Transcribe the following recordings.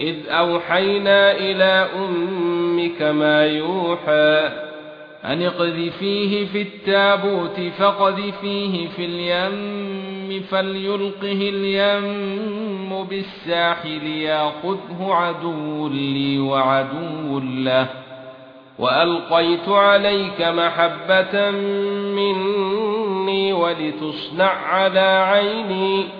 إذ أوحينا إلى أمك ما يوحى أن اقذفيه في التابوت فقذفيه في اليم فليلقه اليم بالساحل ياخذه عدو لي وعدو له. وألقيت عليك محبة مني ولتصنع على عيني.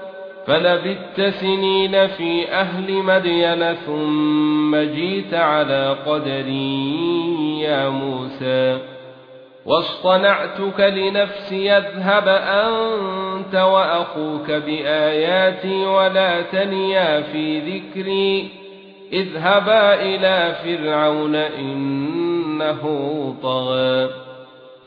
فلبثت سنين في أهل مدين ثم جيت على قدري يا موسى. واصطنعتك لنفسي أذهب أنت وأخوك بآياتي ولا تنيا في ذكري. اذهبا إلى فرعون إنه طغى.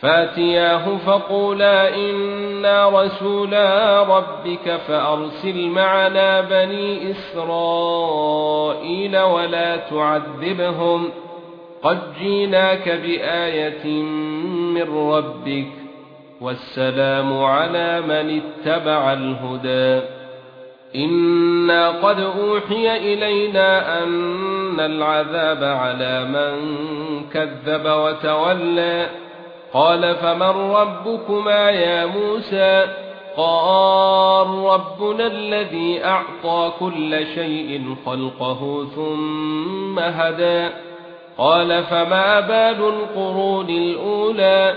فاتياه فقولا إنا رسولا ربك فأرسل معنا بني إسرائيل ولا تعذبهم قد جيناك بآية من ربك والسلام على من اتبع الهدى إنا قد أوحي إلينا أن العذاب على من كذب وتولى قال فمن ربكما يا موسى قال ربنا الذي أعطى كل شيء خلقه ثم هدى قال فما بال القرون الأولى